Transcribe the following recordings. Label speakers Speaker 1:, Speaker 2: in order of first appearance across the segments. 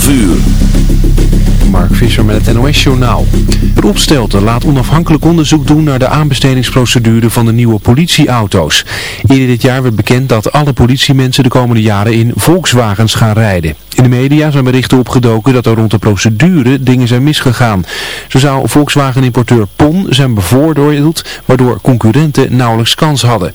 Speaker 1: 12 uur.
Speaker 2: Mark Visser met het NOS-journaal. Rob Stelten laat onafhankelijk onderzoek doen naar de aanbestedingsprocedure van de nieuwe politieauto's. Eerder dit jaar werd bekend dat alle politiemensen de komende jaren in Volkswagens gaan rijden. In de media zijn berichten opgedoken dat er rond de procedure dingen zijn misgegaan. Zo zou Volkswagen-importeur PON zijn bevoordeeld, waardoor concurrenten nauwelijks kans hadden.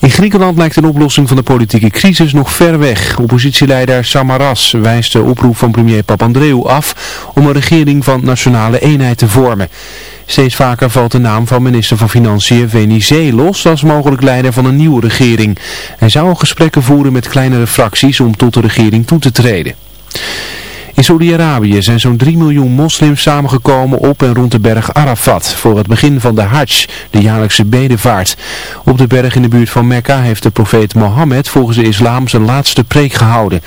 Speaker 2: In Griekenland lijkt een oplossing van de politieke crisis nog ver weg. Oppositieleider Samaras wijst de oproep van premier Papandreou af om een regering van nationale eenheid te vormen. Steeds vaker valt de naam van minister van Financiën Venizelos als mogelijk leider van een nieuwe regering. Hij zou gesprekken voeren met kleinere fracties om tot de regering toe te treden. In Saudi-Arabië zijn zo'n 3 miljoen moslims samengekomen op en rond de berg Arafat voor het begin van de Hajj, de jaarlijkse bedevaart. Op de berg in de buurt van Mekka heeft de profeet Mohammed volgens de islam zijn laatste preek gehouden.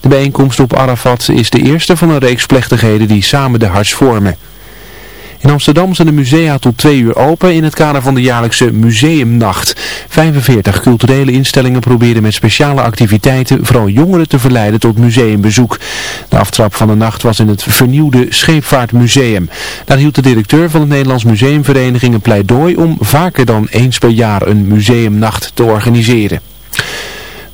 Speaker 2: De bijeenkomst op Arafat is de eerste van een reeks plechtigheden die samen de Hajj vormen. In Amsterdam zijn de musea tot twee uur open in het kader van de jaarlijkse museumnacht. 45 culturele instellingen proberen met speciale activiteiten vooral jongeren te verleiden tot museumbezoek. De aftrap van de nacht was in het vernieuwde Scheepvaartmuseum. Daar hield de directeur van de Nederlands Museumvereniging een pleidooi om vaker dan eens per jaar een museumnacht te organiseren.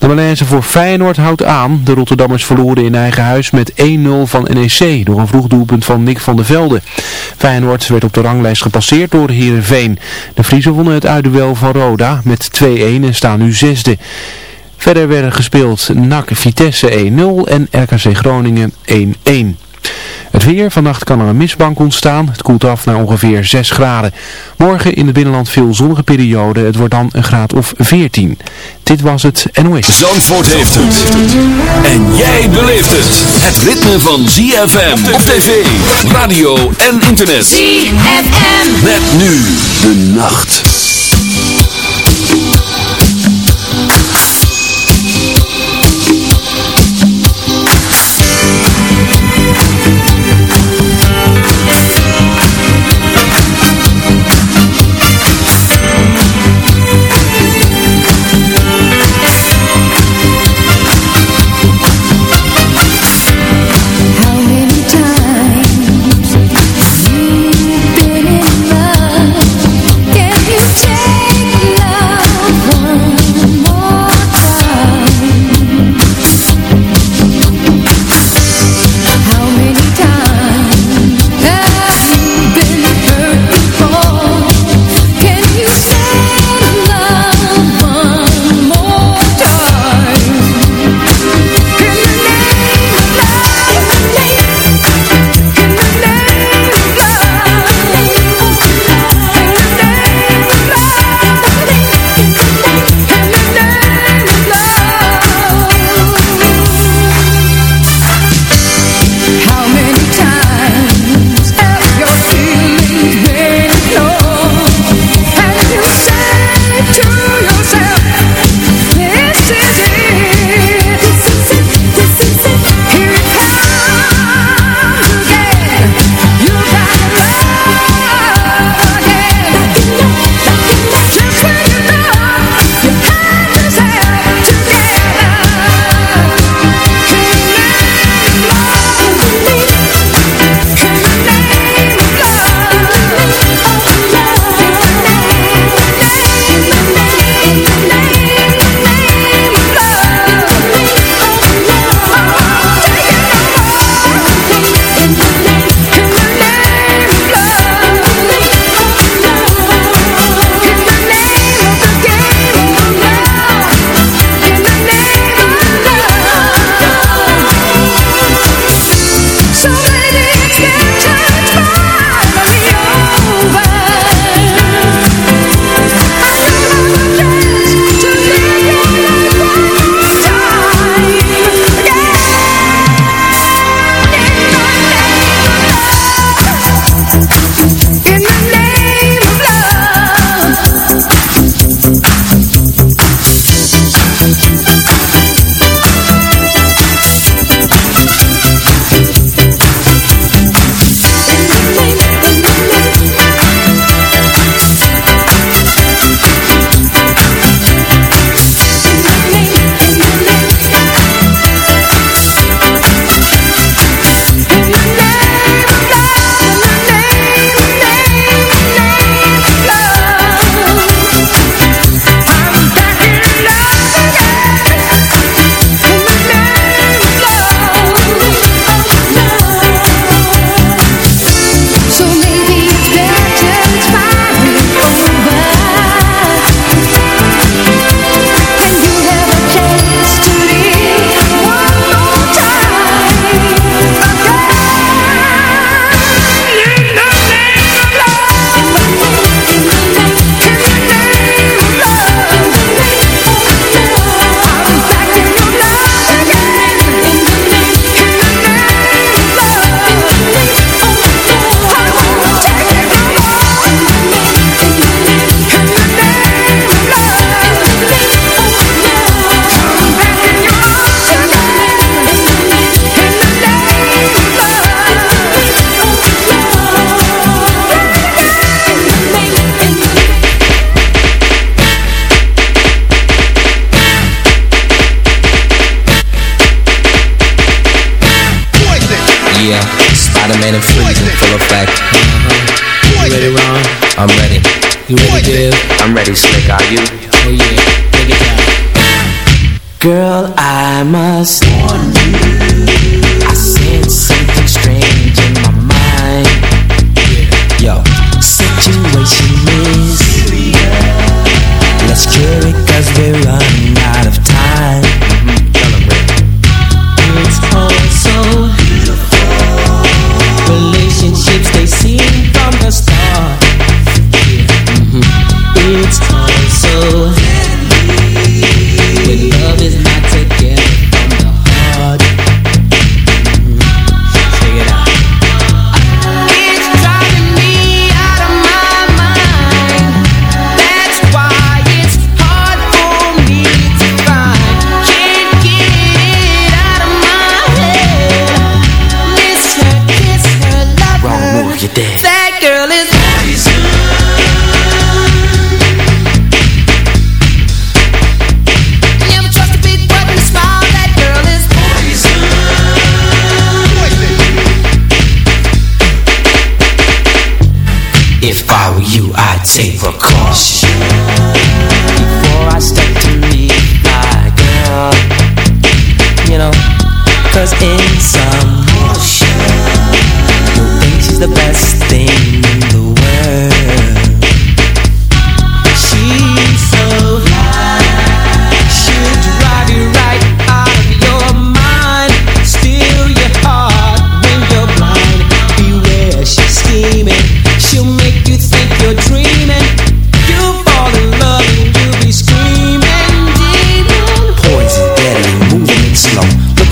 Speaker 2: De Malaise voor Feyenoord houdt aan. De Rotterdammers verloren in eigen huis met 1-0 van NEC door een vroeg doelpunt van Nick van der Velde. Feyenoord werd op de ranglijst gepasseerd door Heerenveen. De Friesen wonnen het uitduel van Roda met 2-1 en staan nu zesde. Verder werden gespeeld NAC Vitesse 1-0 en RKC Groningen 1-1. Het weer, vannacht kan er een mistbank ontstaan. Het koelt af naar ongeveer 6 graden. Morgen in het binnenland veel zonnige periode. Het wordt dan een graad of 14. Dit was het NOS.
Speaker 1: Zandvoort heeft het. En jij beleeft het. Het ritme van ZFM op tv, radio en internet.
Speaker 3: ZFM.
Speaker 1: Met nu de nacht.
Speaker 3: You
Speaker 4: ready.
Speaker 5: I'm ready, slick, are you?
Speaker 4: Oh yeah, take it down.
Speaker 5: Girl, I must warn you. I sense something strange in my mind. Yo, situation is Let's cure it cause we're running. you I take precaution. Before I step to meet my girl You know, cause in some motion You think she's the best thing in the world.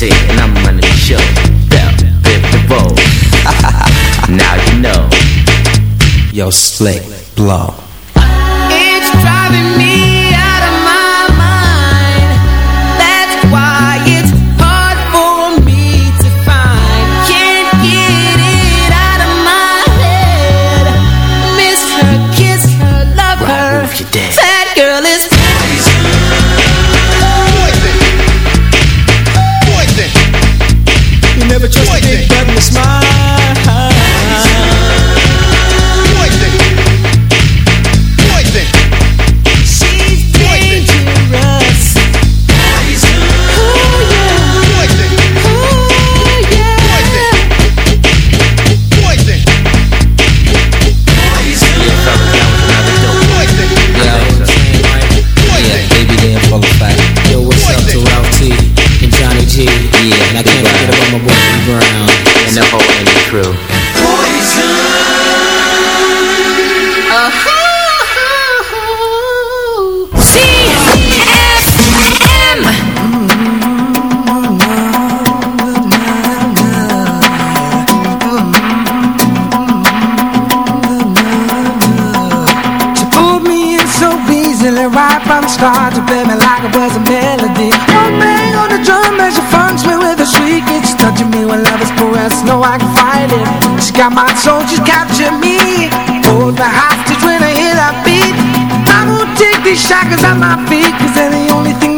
Speaker 5: MC and I'm running the show. Bell, bit the roll. now you know. Yo, slick, blow.
Speaker 3: It's driving me.
Speaker 6: Got my soldiers capture me. Hold the hostage when I hear that beat. I won't take these shackles at my feet Cause they're the only thing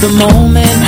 Speaker 4: the moment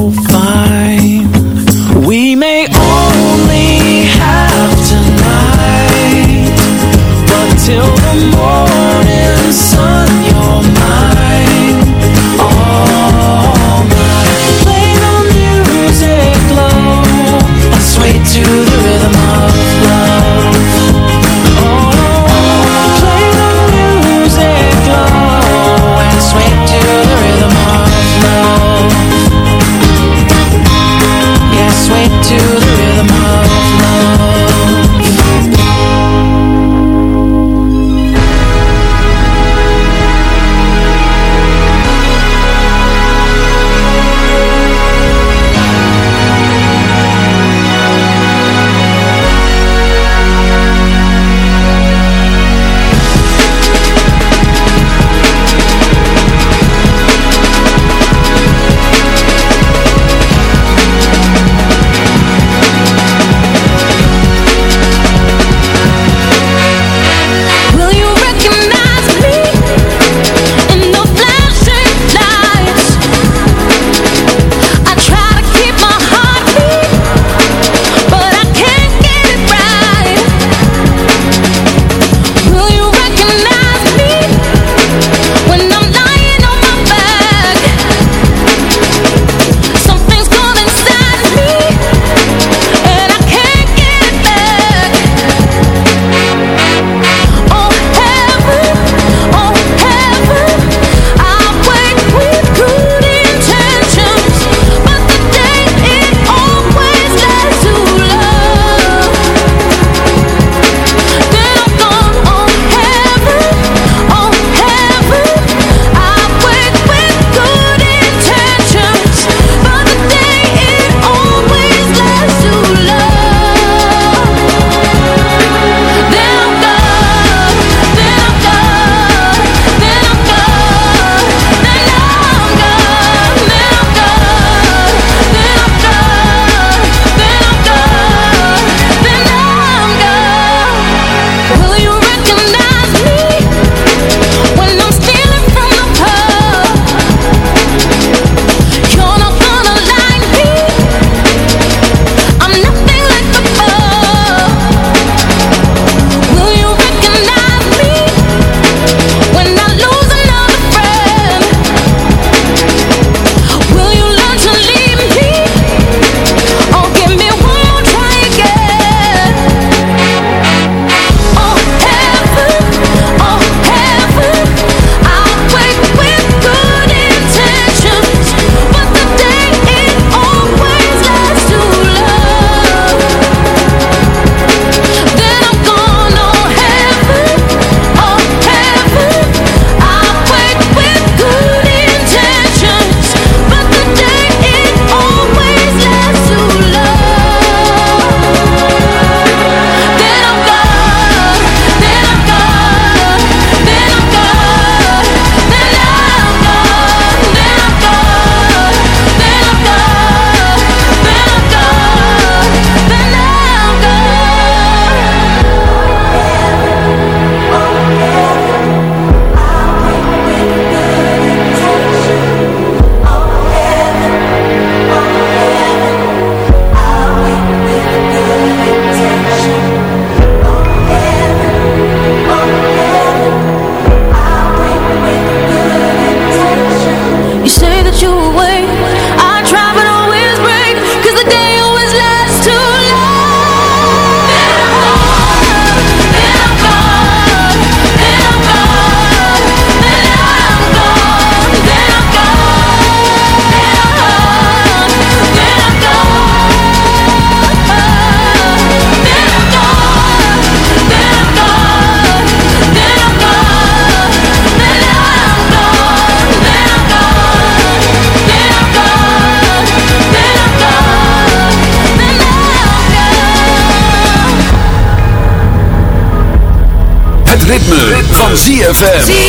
Speaker 1: ZFM.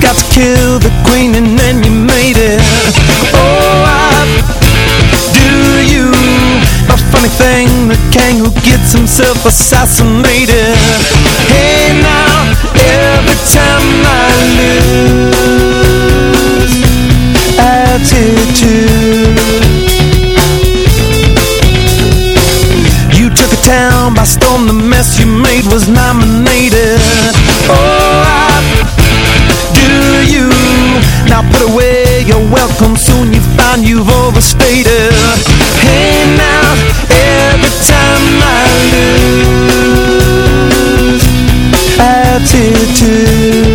Speaker 7: Got to kill the queen and then you made it. Oh, I do you. A funny thing, the king who gets himself assassinated. Hey now, every time I lose attitude. You took a town by storm, the mess you made was nominated. Attitude.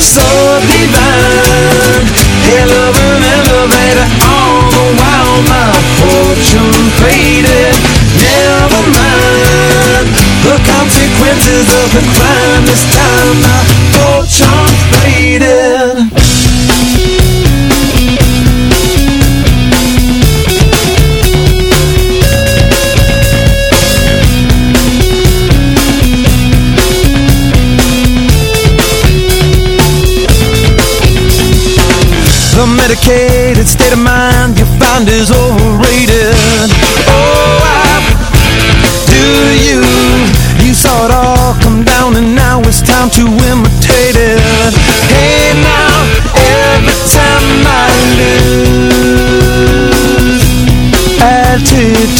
Speaker 7: So divine, hell of an elevator. All the while my fortune faded. Never mind the consequences of the crime. This time my fortune faded. Medicated state of mind you find is overrated. Oh, I do you? You saw it all come down and now it's time to imitate it. Hey now, every time I lose attitude.